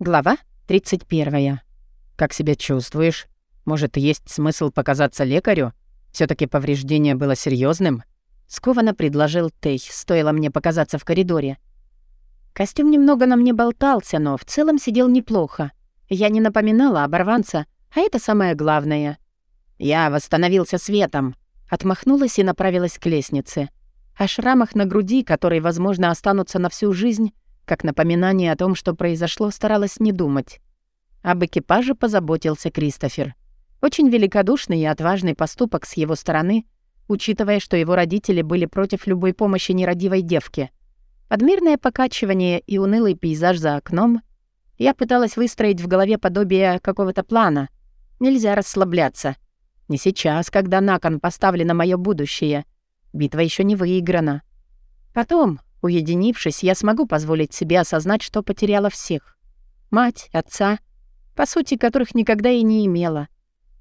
Глава 31. «Как себя чувствуешь? Может, есть смысл показаться лекарю? все таки повреждение было серьезным? Скованно предложил Тей, стоило мне показаться в коридоре. Костюм немного на мне болтался, но в целом сидел неплохо. Я не напоминала оборванца, а это самое главное. Я восстановился светом, отмахнулась и направилась к лестнице. О шрамах на груди, которые, возможно, останутся на всю жизнь, как напоминание о том, что произошло, старалась не думать. Об экипаже позаботился Кристофер. Очень великодушный и отважный поступок с его стороны, учитывая, что его родители были против любой помощи нерадивой девке. Подмирное покачивание и унылый пейзаж за окном. Я пыталась выстроить в голове подобие какого-то плана. Нельзя расслабляться. Не сейчас, когда на кон поставлено мое будущее. Битва еще не выиграна. Потом, Уединившись, я смогу позволить себе осознать, что потеряла всех. Мать, отца, по сути, которых никогда и не имела.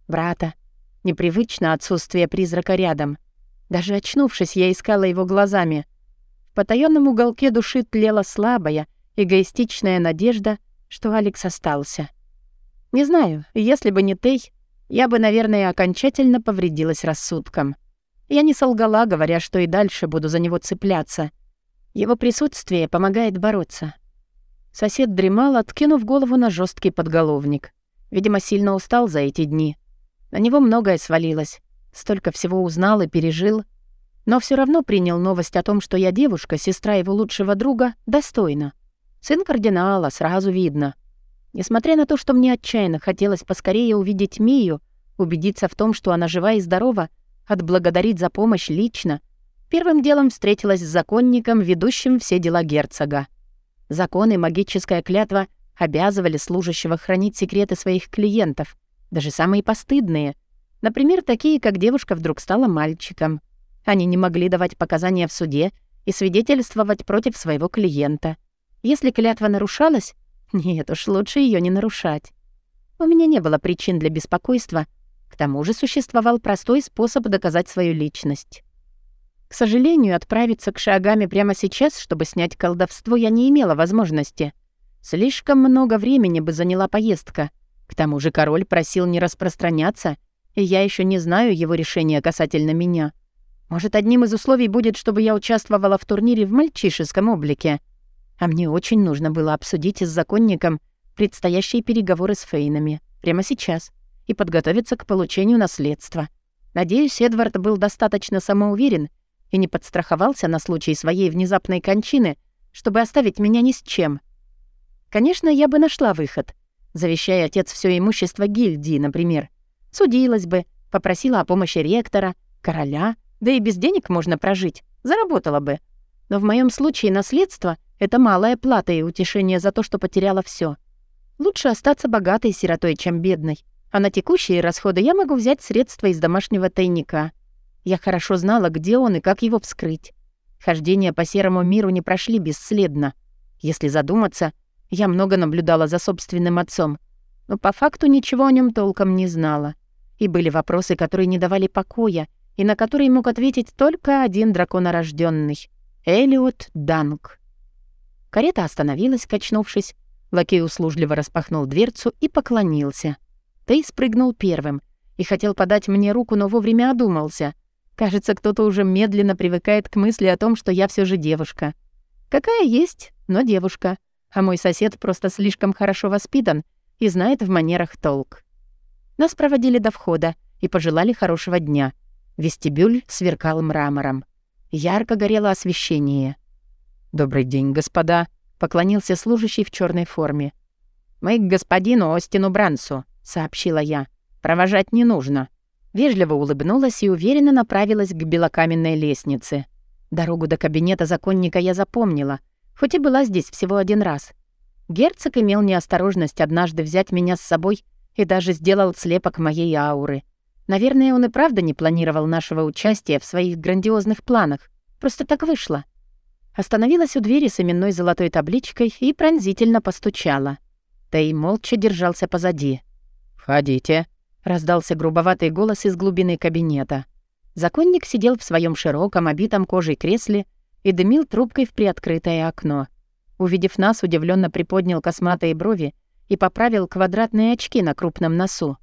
Брата. Непривычно отсутствие призрака рядом. Даже очнувшись, я искала его глазами. В потаённом уголке души тлела слабая, эгоистичная надежда, что Алекс остался. Не знаю, если бы не Тей, я бы, наверное, окончательно повредилась рассудком. Я не солгала, говоря, что и дальше буду за него цепляться — его присутствие помогает бороться. Сосед дремал, откинув голову на жесткий подголовник. Видимо, сильно устал за эти дни. На него многое свалилось. Столько всего узнал и пережил. Но все равно принял новость о том, что я девушка, сестра его лучшего друга, достойно. Сын кардинала, сразу видно. Несмотря на то, что мне отчаянно хотелось поскорее увидеть Мию, убедиться в том, что она жива и здорова, отблагодарить за помощь лично, Первым делом встретилась с законником, ведущим все дела герцога. Законы и магическая клятва обязывали служащего хранить секреты своих клиентов, даже самые постыдные. Например, такие, как девушка вдруг стала мальчиком. Они не могли давать показания в суде и свидетельствовать против своего клиента. Если клятва нарушалась, нет уж, лучше ее не нарушать. У меня не было причин для беспокойства, к тому же существовал простой способ доказать свою личность. К сожалению, отправиться к шагами прямо сейчас, чтобы снять колдовство, я не имела возможности. Слишком много времени бы заняла поездка. К тому же король просил не распространяться, и я еще не знаю его решения касательно меня. Может, одним из условий будет, чтобы я участвовала в турнире в мальчишеском облике. А мне очень нужно было обсудить с законником предстоящие переговоры с Фейнами прямо сейчас и подготовиться к получению наследства. Надеюсь, Эдвард был достаточно самоуверен и не подстраховался на случай своей внезапной кончины, чтобы оставить меня ни с чем. Конечно, я бы нашла выход, завещая отец все имущество гильдии, например. Судилась бы, попросила о помощи ректора, короля, да и без денег можно прожить, заработала бы. Но в моем случае наследство — это малая плата и утешение за то, что потеряла все. Лучше остаться богатой сиротой, чем бедной. А на текущие расходы я могу взять средства из домашнего тайника. Я хорошо знала, где он и как его вскрыть. Хождения по серому миру не прошли бесследно. Если задуматься, я много наблюдала за собственным отцом, но по факту ничего о нем толком не знала. И были вопросы, которые не давали покоя, и на которые мог ответить только один драконорожденный — Элиот Данг. Карета остановилась, качнувшись. Лакей услужливо распахнул дверцу и поклонился. Тей спрыгнул первым и хотел подать мне руку, но вовремя одумался — Кажется, кто-то уже медленно привыкает к мысли о том, что я все же девушка. Какая есть, но девушка. А мой сосед просто слишком хорошо воспитан и знает в манерах толк. Нас проводили до входа и пожелали хорошего дня. Вестибюль сверкал мрамором. Ярко горело освещение. «Добрый день, господа», — поклонился служащий в черной форме. «Мы к господину Остину Брансу», — сообщила я. «Провожать не нужно». Вежливо улыбнулась и уверенно направилась к белокаменной лестнице. Дорогу до кабинета законника я запомнила, хоть и была здесь всего один раз. Герцог имел неосторожность однажды взять меня с собой и даже сделал слепок моей ауры. Наверное, он и правда не планировал нашего участия в своих грандиозных планах. Просто так вышло. Остановилась у двери с именной золотой табличкой и пронзительно постучала. Тей молча держался позади. «Входите», Раздался грубоватый голос из глубины кабинета. Законник сидел в своем широком, обитом кожей кресле и дымил трубкой в приоткрытое окно. Увидев нас, удивленно приподнял косматые брови и поправил квадратные очки на крупном носу.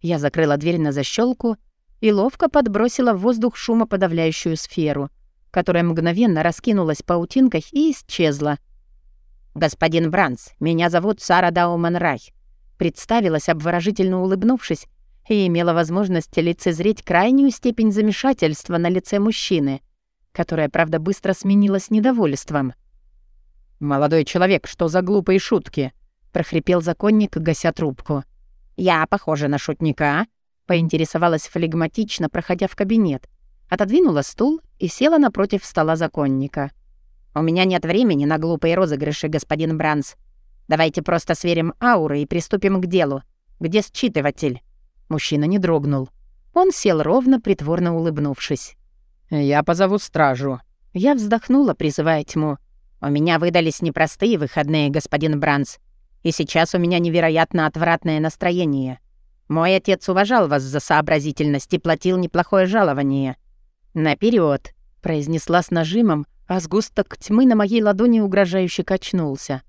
Я закрыла дверь на защелку и ловко подбросила в воздух шумоподавляющую сферу, которая мгновенно раскинулась паутинкой и исчезла. «Господин Бранс, меня зовут Сара Дауман Рай», представилась, обворожительно улыбнувшись, и имела возможность лицезреть крайнюю степень замешательства на лице мужчины, которая, правда, быстро сменилась недовольством. «Молодой человек, что за глупые шутки?» — прохрипел законник, гася трубку. «Я похожа на шутника?» — поинтересовалась флегматично, проходя в кабинет. Отодвинула стул и села напротив стола законника. «У меня нет времени на глупые розыгрыши, господин Бранс. Давайте просто сверим ауры и приступим к делу. Где считыватель?» Мужчина не дрогнул. Он сел ровно, притворно улыбнувшись. «Я позову стражу». Я вздохнула, призывая тьму. «У меня выдались непростые выходные, господин Бранс. И сейчас у меня невероятно отвратное настроение. Мой отец уважал вас за сообразительность и платил неплохое жалование. Наперед, произнесла с нажимом, а сгусток тьмы на моей ладони угрожающе качнулся.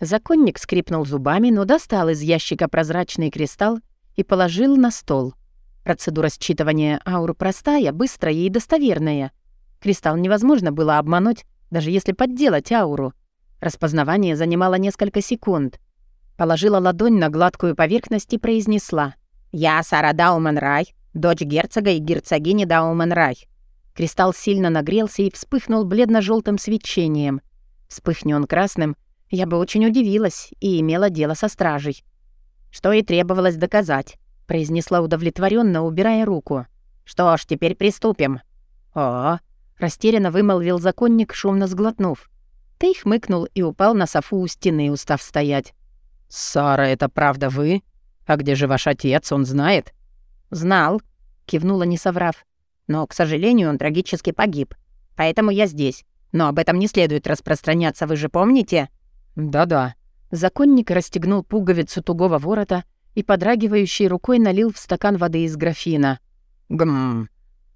Законник скрипнул зубами, но достал из ящика прозрачный кристалл и положил на стол. Процедура считывания ауры простая, быстрая и достоверная. Кристалл невозможно было обмануть, даже если подделать ауру. Распознавание занимало несколько секунд. Положила ладонь на гладкую поверхность и произнесла. «Я Сара Дауман Рай, дочь герцога и герцогини Дауман Рай». Кристалл сильно нагрелся и вспыхнул бледно желтым свечением. Вспыхни красным, я бы очень удивилась и имела дело со стражей. Что и требовалось доказать, произнесла удовлетворенно, убирая руку. Что ж, теперь приступим. О, растерянно вымолвил законник, шумно сглотнув. Ты хмыкнул и упал на софу у стены, устав стоять. «Сара, это правда вы? А где же ваш отец, он знает?» «Знал», — кивнула, не соврав. «Но, к сожалению, он трагически погиб. Поэтому я здесь. Но об этом не следует распространяться, вы же помните?» «Да-да», Законник расстегнул пуговицу тугого ворота и подрагивающей рукой налил в стакан воды из графина. «Гм,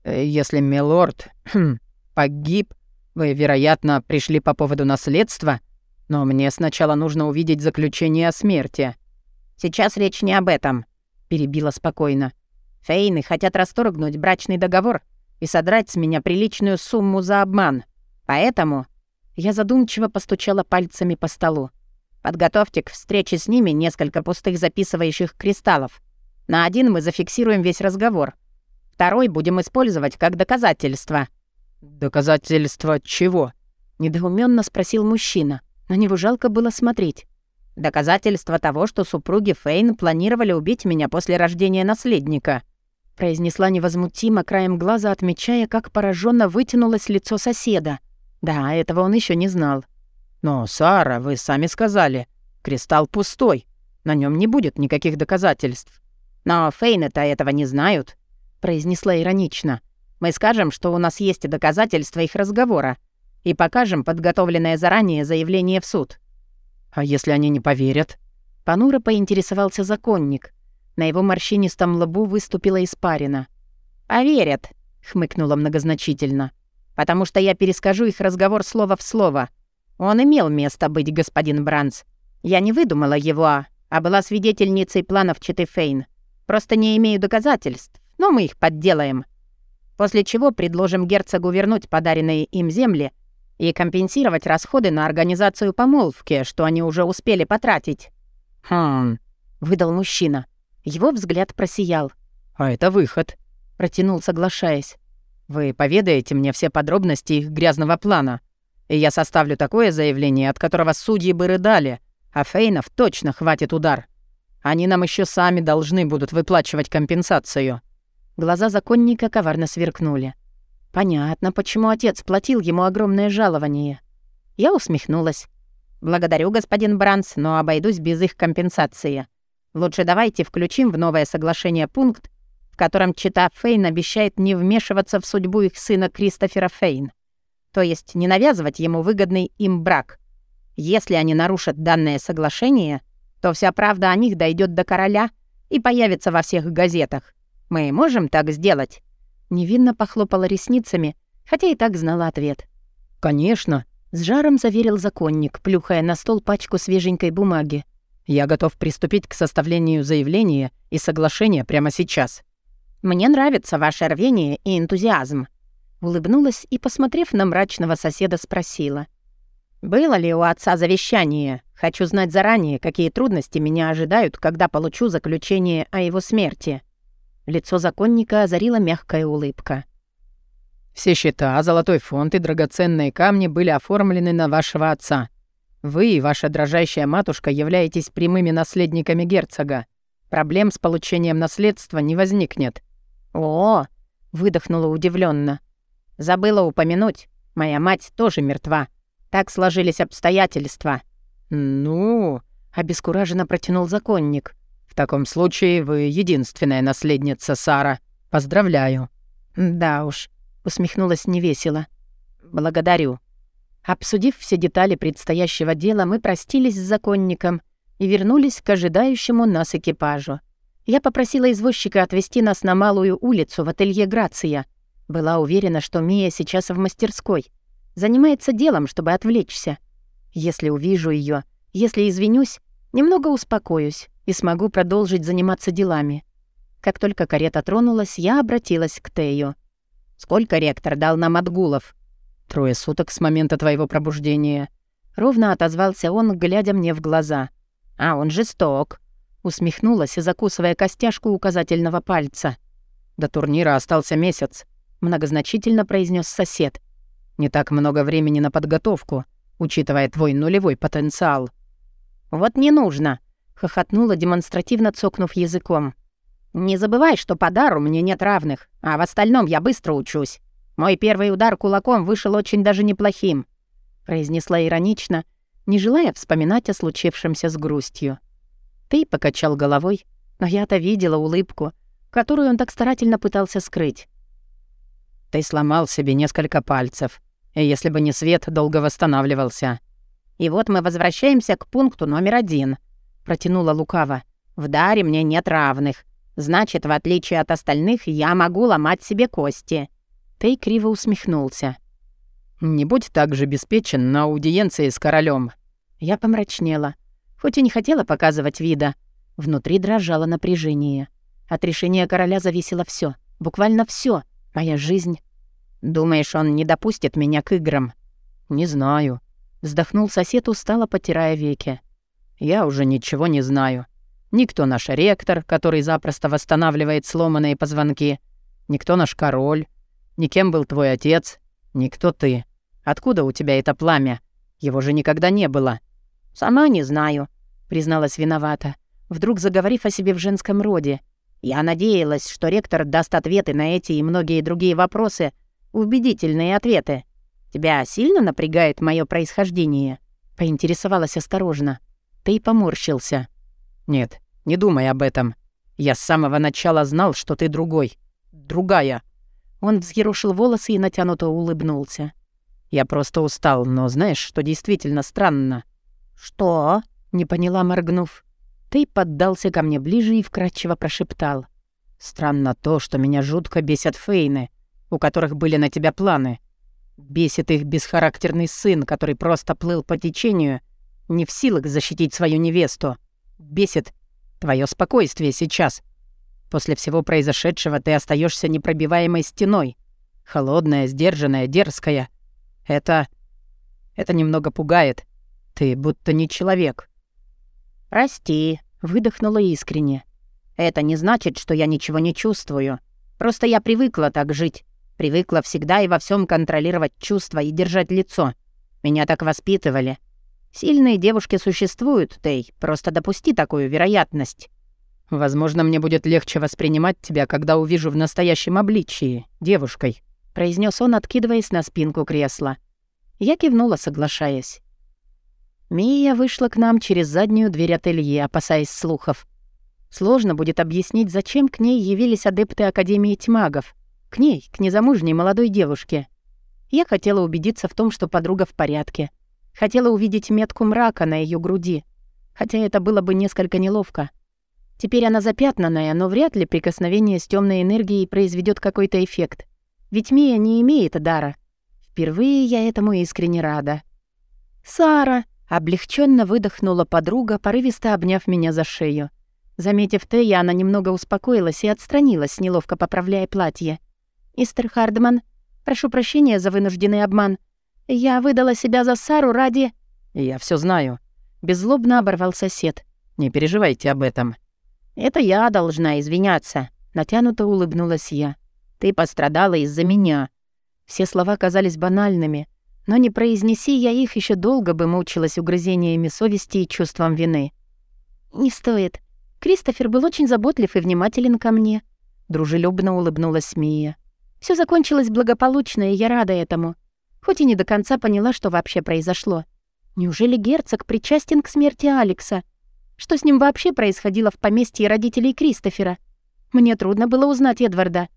э, если милорд хм, погиб, вы, вероятно, пришли по поводу наследства, но мне сначала нужно увидеть заключение о смерти». «Сейчас речь не об этом», — перебила спокойно. «Фейны хотят расторгнуть брачный договор и содрать с меня приличную сумму за обман. Поэтому...» Я задумчиво постучала пальцами по столу. Подготовьте к встрече с ними несколько пустых записывающих кристаллов. На один мы зафиксируем весь разговор. Второй будем использовать как доказательство». «Доказательство чего?» — недоуменно спросил мужчина. На него жалко было смотреть. «Доказательство того, что супруги Фейн планировали убить меня после рождения наследника», произнесла невозмутимо, краем глаза отмечая, как пораженно вытянулось лицо соседа. Да, этого он еще не знал. «Но, Сара, вы сами сказали, кристалл пустой, на нем не будет никаких доказательств». «Но Фейны-то этого не знают», — произнесла иронично. «Мы скажем, что у нас есть доказательства их разговора, и покажем подготовленное заранее заявление в суд». «А если они не поверят?» Понуро поинтересовался законник. На его морщинистом лбу выступила испарина. «Поверят», — хмыкнула многозначительно. «Потому что я перескажу их разговор слово в слово. Он имел место быть, господин Бранс. Я не выдумала его, а была свидетельницей планов Читы Фейн. Просто не имею доказательств, но мы их подделаем. После чего предложим герцогу вернуть подаренные им земли и компенсировать расходы на организацию помолвки, что они уже успели потратить». «Хм...» — выдал мужчина. Его взгляд просиял. «А это выход», — протянул, соглашаясь. «Вы поведаете мне все подробности их грязного плана?» И я составлю такое заявление, от которого судьи бы рыдали, а Фейнов точно хватит удар. Они нам еще сами должны будут выплачивать компенсацию». Глаза законника коварно сверкнули. Понятно, почему отец платил ему огромное жалование. Я усмехнулась. «Благодарю, господин Бранс, но обойдусь без их компенсации. Лучше давайте включим в новое соглашение пункт, в котором чита Фейн обещает не вмешиваться в судьбу их сына Кристофера Фейн то есть не навязывать ему выгодный им брак. Если они нарушат данное соглашение, то вся правда о них дойдет до короля и появится во всех газетах. Мы можем так сделать?» Невинно похлопала ресницами, хотя и так знала ответ. «Конечно», — с жаром заверил законник, плюхая на стол пачку свеженькой бумаги. Я готов приступить к составлению заявления и соглашения прямо сейчас». «Мне нравится ваше рвение и энтузиазм», — улыбнулась и, посмотрев на мрачного соседа, спросила. «Было ли у отца завещание? Хочу знать заранее, какие трудности меня ожидают, когда получу заключение о его смерти». Лицо законника озарила мягкая улыбка. «Все счета, золотой фонд и драгоценные камни были оформлены на вашего отца. Вы и ваша дрожащая матушка являетесь прямыми наследниками герцога. Проблем с получением наследства не возникнет». «О!» — выдохнула удивленно. «Забыла упомянуть. Моя мать тоже мертва. Так сложились обстоятельства». «Ну...» — обескураженно протянул законник. «В таком случае вы единственная наследница Сара. Поздравляю». «Да уж», — усмехнулась невесело. «Благодарю». Обсудив все детали предстоящего дела, мы простились с законником и вернулись к ожидающему нас экипажу. Я попросила извозчика отвезти нас на Малую улицу в ателье «Грация». Была уверена, что Мия сейчас в мастерской. Занимается делом, чтобы отвлечься. Если увижу ее, если извинюсь, немного успокоюсь и смогу продолжить заниматься делами. Как только карета тронулась, я обратилась к Тею. «Сколько ректор дал нам отгулов?» «Трое суток с момента твоего пробуждения». Ровно отозвался он, глядя мне в глаза. «А он жесток», — усмехнулась, закусывая костяшку указательного пальца. «До турнира остался месяц», — многозначительно произнес сосед. «Не так много времени на подготовку, учитывая твой нулевой потенциал». «Вот не нужно», — хохотнула, демонстративно цокнув языком. «Не забывай, что по дару мне нет равных, а в остальном я быстро учусь. Мой первый удар кулаком вышел очень даже неплохим», — произнесла иронично, не желая вспоминать о случившемся с грустью. Ты покачал головой, но я-то видела улыбку, которую он так старательно пытался скрыть. «Ты сломал себе несколько пальцев, и если бы не свет, долго восстанавливался». «И вот мы возвращаемся к пункту номер один», — протянула лукаво. «В даре мне нет равных. Значит, в отличие от остальных, я могу ломать себе кости». Тей криво усмехнулся. «Не будь так же беспечен на аудиенции с королем. Я помрачнела. Хоть и не хотела показывать вида, внутри дрожало напряжение. От решения короля зависело все, буквально все, моя жизнь. «Думаешь, он не допустит меня к играм?» «Не знаю», — вздохнул сосед, устало потирая веки. «Я уже ничего не знаю. Никто наш ректор, который запросто восстанавливает сломанные позвонки. Никто наш король. Никем был твой отец. Никто ты. Откуда у тебя это пламя? Его же никогда не было». «Сама не знаю», — призналась виновата, вдруг заговорив о себе в женском роде. «Я надеялась, что ректор даст ответы на эти и многие другие вопросы, убедительные ответы. Тебя сильно напрягает мое происхождение?» Поинтересовалась осторожно. Ты и поморщился. «Нет, не думай об этом. Я с самого начала знал, что ты другой. Другая». Он взъерошил волосы и натянуто улыбнулся. «Я просто устал, но знаешь, что действительно странно?» «Что?» — не поняла, моргнув. Ты поддался ко мне ближе и вкрадчиво прошептал. «Странно то, что меня жутко бесят фейны, у которых были на тебя планы. Бесит их бесхарактерный сын, который просто плыл по течению, не в силах защитить свою невесту. Бесит твое спокойствие сейчас. После всего произошедшего ты остаешься непробиваемой стеной. Холодная, сдержанная, дерзкая. Это... Это немного пугает. Ты будто не человек. «Прости», — выдохнула искренне. «Это не значит, что я ничего не чувствую. Просто я привыкла так жить. Привыкла всегда и во всем контролировать чувства и держать лицо. Меня так воспитывали. Сильные девушки существуют, Тей. Просто допусти такую вероятность. Возможно, мне будет легче воспринимать тебя, когда увижу в настоящем обличии, девушкой, произнес он, откидываясь на спинку кресла. Я кивнула, соглашаясь. Мия вышла к нам через заднюю дверь ателье, опасаясь слухов. Сложно будет объяснить, зачем к ней явились адепты Академии тьмагов. К ней, к незамужней молодой девушке. Я хотела убедиться в том, что подруга в порядке. Хотела увидеть метку мрака на ее груди. Хотя это было бы несколько неловко. Теперь она запятнанная, но вряд ли прикосновение с темной энергией произведет какой-то эффект. Ведь Мия не имеет дара. Впервые я этому искренне рада. «Сара!» — Облегченно выдохнула подруга, порывисто обняв меня за шею. Заметив Тея, она немного успокоилась и отстранилась, неловко поправляя платье. «Истер Хардман, прошу прощения за вынужденный обман. Я выдала себя за Сару ради...» «Я все знаю», — беззлобно оборвал сосед. «Не переживайте об этом». «Это я должна извиняться», — натянуто улыбнулась я. «Ты пострадала из-за меня». Все слова казались банальными, но не произнеси я их, еще долго бы мучилась угрызениями совести и чувством вины. «Не стоит. Кристофер был очень заботлив и внимателен ко мне», — дружелюбно улыбнулась Мия. Все закончилось благополучно, и я рада этому. Хоть и не до конца поняла, что вообще произошло. Неужели герцог причастен к смерти Алекса? Что с ним вообще происходило в поместье родителей Кристофера? Мне трудно было узнать Эдварда.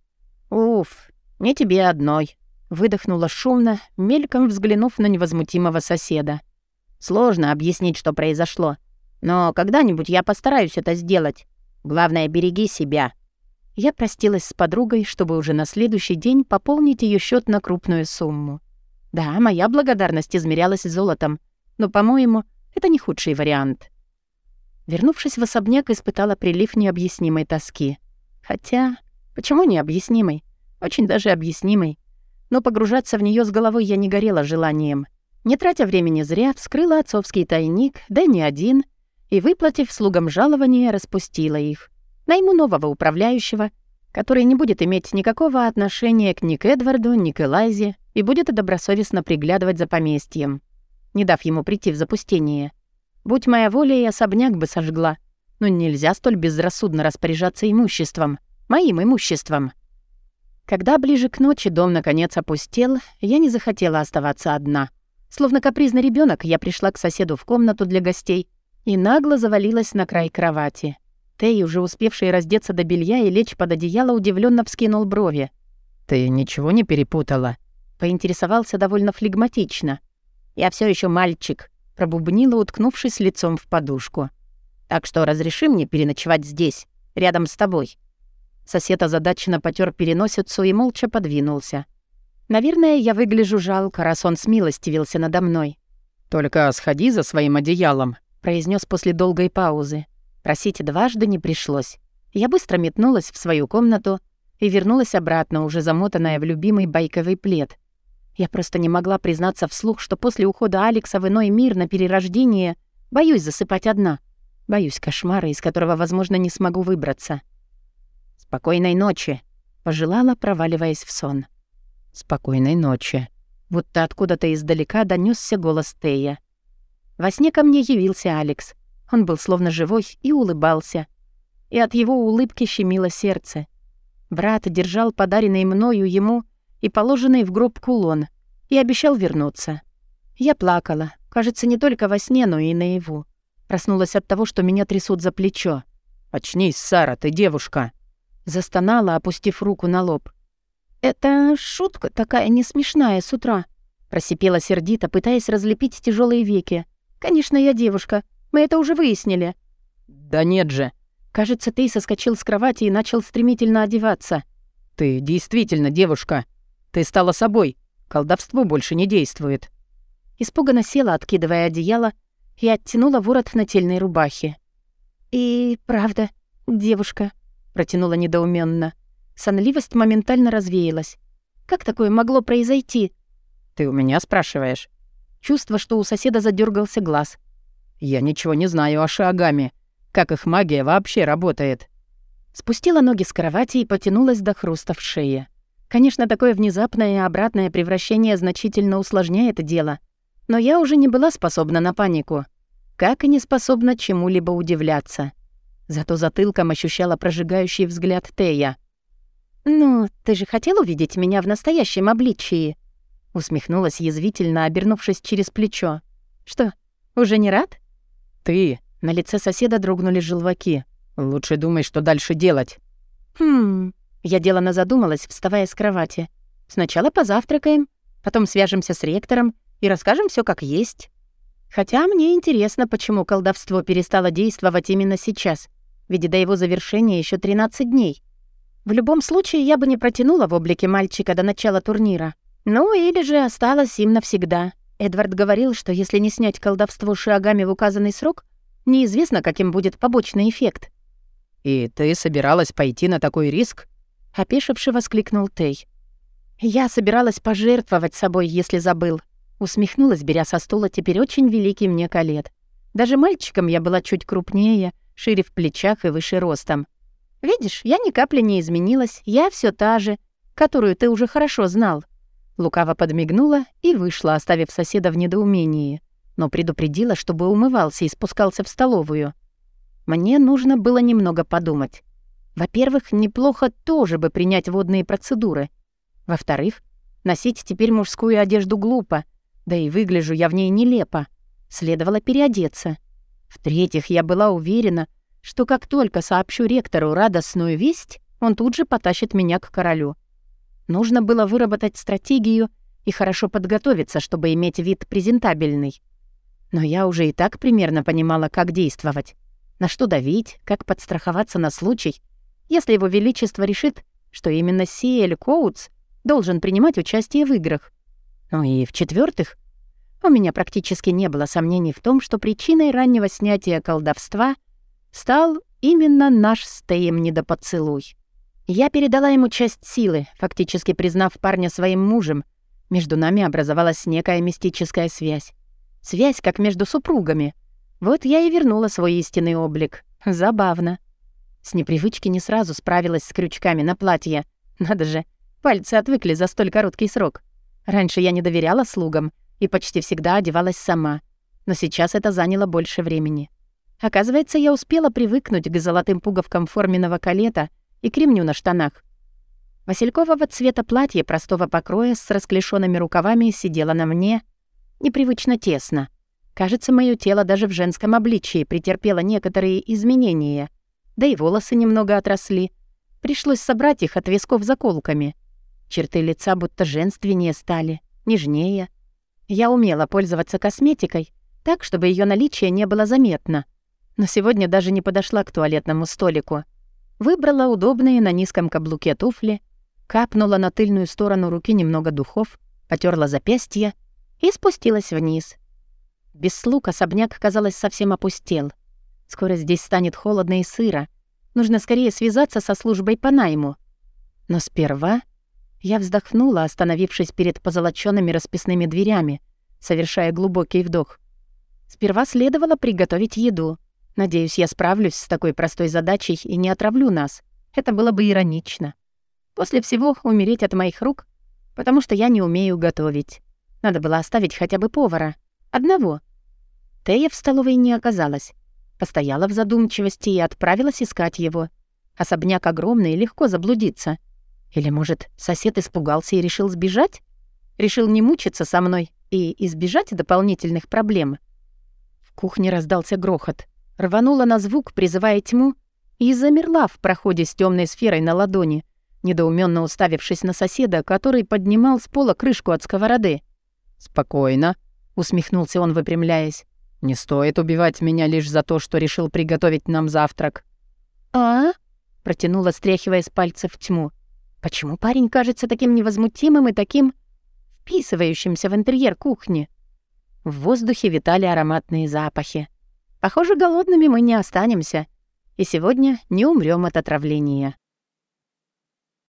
«Уф, не тебе одной», — выдохнула шумно, мельком взглянув на невозмутимого соседа. «Сложно объяснить, что произошло. Но когда-нибудь я постараюсь это сделать. Главное, береги себя». Я простилась с подругой, чтобы уже на следующий день пополнить ее счет на крупную сумму. Да, моя благодарность измерялась золотом, но, по-моему, это не худший вариант. Вернувшись в особняк, испытала прилив необъяснимой тоски. Хотя, почему необъяснимой? Очень даже объяснимой. Но погружаться в нее с головой я не горела желанием. Не тратя времени зря, вскрыла отцовский тайник, да не один, и, выплатив слугам жалования, распустила их. Найму нового управляющего, который не будет иметь никакого отношения к ни к Эдварду, ни к Элайзе и будет добросовестно приглядывать за поместьем, не дав ему прийти в запустение. Будь моя воля, и особняк бы сожгла. Но нельзя столь безрассудно распоряжаться имуществом, моим имуществом. Когда ближе к ночи дом наконец опустел, я не захотела оставаться одна. Словно капризный ребенок, я пришла к соседу в комнату для гостей и нагло завалилась на край кровати. Тей, уже успевший раздеться до белья и лечь под одеяло, удивленно вскинул брови. «Ты ничего не перепутала?» Поинтересовался довольно флегматично. «Я все еще мальчик», — пробубнила, уткнувшись лицом в подушку. «Так что разреши мне переночевать здесь, рядом с тобой». Сосед озадаченно потер переносицу и молча подвинулся. Наверное, я выгляжу жалко, раз он смилостивился надо мной. «Только сходи за своим одеялом», — произнес после долгой паузы. Просить дважды не пришлось. Я быстро метнулась в свою комнату и вернулась обратно, уже замотанная в любимый байковый плед. Я просто не могла признаться вслух, что после ухода Алекса в иной мир на перерождение боюсь засыпать одна. Боюсь кошмара, из которого, возможно, не смогу выбраться. «Спокойной ночи», — пожелала, проваливаясь в сон. «Спокойной ночи». Будто откуда-то издалека донесся голос Тея. Во сне ко мне явился Алекс. Он был словно живой и улыбался. И от его улыбки щемило сердце. Брат держал подаренный мною ему и положенный в гроб кулон, и обещал вернуться. Я плакала, кажется, не только во сне, но и наяву. Проснулась от того, что меня трясут за плечо. «Очнись, Сара, ты девушка!» Застонала, опустив руку на лоб. «Это шутка такая несмешная с утра», просипела сердито, пытаясь разлепить тяжелые веки. «Конечно, я девушка. Мы это уже выяснили». «Да нет же». Кажется, ты соскочил с кровати и начал стремительно одеваться. «Ты действительно девушка», ты стала собой. Колдовство больше не действует». Испуганно села, откидывая одеяло, и оттянула ворот нательной рубахи. «И правда, девушка», — протянула недоуменно. Сонливость моментально развеялась. «Как такое могло произойти?» «Ты у меня спрашиваешь?» Чувство, что у соседа задергался глаз. «Я ничего не знаю о шагами. Как их магия вообще работает?» Спустила ноги с кровати и потянулась до хруста в шее. Конечно, такое внезапное и обратное превращение значительно усложняет дело. Но я уже не была способна на панику. Как и не способна чему-либо удивляться. Зато затылком ощущала прожигающий взгляд Тея. «Ну, ты же хотел увидеть меня в настоящем обличии?» Усмехнулась язвительно, обернувшись через плечо. «Что, уже не рад?» «Ты...» На лице соседа дрогнули желваки. «Лучше думай, что дальше делать». «Хм...» Я делано задумалась, вставая с кровати. Сначала позавтракаем, потом свяжемся с ректором и расскажем все как есть. Хотя мне интересно, почему колдовство перестало действовать именно сейчас, ведь до его завершения еще 13 дней. В любом случае, я бы не протянула в облике мальчика до начала турнира. Ну, или же осталась им навсегда. Эдвард говорил, что если не снять колдовство шагами в указанный срок, неизвестно, каким будет побочный эффект. «И ты собиралась пойти на такой риск?» — опешивший воскликнул Тей. «Я собиралась пожертвовать собой, если забыл», — усмехнулась, беря со стула теперь очень великий мне колет. Даже мальчиком я была чуть крупнее, шире в плечах и выше ростом. «Видишь, я ни капли не изменилась, я все та же, которую ты уже хорошо знал». Лукаво подмигнула и вышла, оставив соседа в недоумении, но предупредила, чтобы умывался и спускался в столовую. Мне нужно было немного подумать. Во-первых, неплохо тоже бы принять водные процедуры. Во-вторых, носить теперь мужскую одежду глупо, да и выгляжу я в ней нелепо. Следовало переодеться. В-третьих, я была уверена, что как только сообщу ректору радостную весть, он тут же потащит меня к королю. Нужно было выработать стратегию и хорошо подготовиться, чтобы иметь вид презентабельный. Но я уже и так примерно понимала, как действовать. На что давить, как подстраховаться на случай, если его величество решит, что именно Сиэль Коутс должен принимать участие в играх. Ну и в-четвертых, у меня практически не было сомнений в том, что причиной раннего снятия колдовства стал именно наш с Теем недопоцелуй. Я передала ему часть силы, фактически признав парня своим мужем. Между нами образовалась некая мистическая связь. Связь, как между супругами. Вот я и вернула свой истинный облик. Забавно. С непривычки не сразу справилась с крючками на платье. Надо же, пальцы отвыкли за столь короткий срок. Раньше я не доверяла слугам и почти всегда одевалась сама. Но сейчас это заняло больше времени. Оказывается, я успела привыкнуть к золотым пуговкам форменного калета и кремню на штанах. Василькового цвета платье простого покроя с расклешенными рукавами сидело на мне непривычно тесно. Кажется, мое тело даже в женском обличии претерпело некоторые изменения. Да и волосы немного отросли. Пришлось собрать их от висков заколками. Черты лица будто женственнее стали, нежнее — я умела пользоваться косметикой, так, чтобы ее наличие не было заметно. Но сегодня даже не подошла к туалетному столику. Выбрала удобные на низком каблуке туфли, капнула на тыльную сторону руки немного духов, потерла запястье и спустилась вниз. Без слуг особняк, казалось, совсем опустел. Скоро здесь станет холодно и сыро. Нужно скорее связаться со службой по найму. Но сперва я вздохнула, остановившись перед позолоченными расписными дверями, совершая глубокий вдох. Сперва следовало приготовить еду. Надеюсь, я справлюсь с такой простой задачей и не отравлю нас. Это было бы иронично. После всего умереть от моих рук, потому что я не умею готовить. Надо было оставить хотя бы повара. Одного. Тея в столовой не оказалась. Постояла в задумчивости и отправилась искать его. Особняк огромный, легко заблудиться — или, может, сосед испугался и решил сбежать? Решил не мучиться со мной и избежать дополнительных проблем? В кухне раздался грохот. Рванула на звук, призывая тьму, и замерла в проходе с темной сферой на ладони, недоуменно уставившись на соседа, который поднимал с пола крышку от сковороды. «Спокойно», — усмехнулся он, выпрямляясь. «Не стоит убивать меня лишь за то, что решил приготовить нам завтрак». «А?» — протянула, стряхивая с пальцев тьму. Почему парень кажется таким невозмутимым и таким вписывающимся в интерьер кухни? В воздухе витали ароматные запахи. Похоже, голодными мы не останемся. И сегодня не умрем от отравления.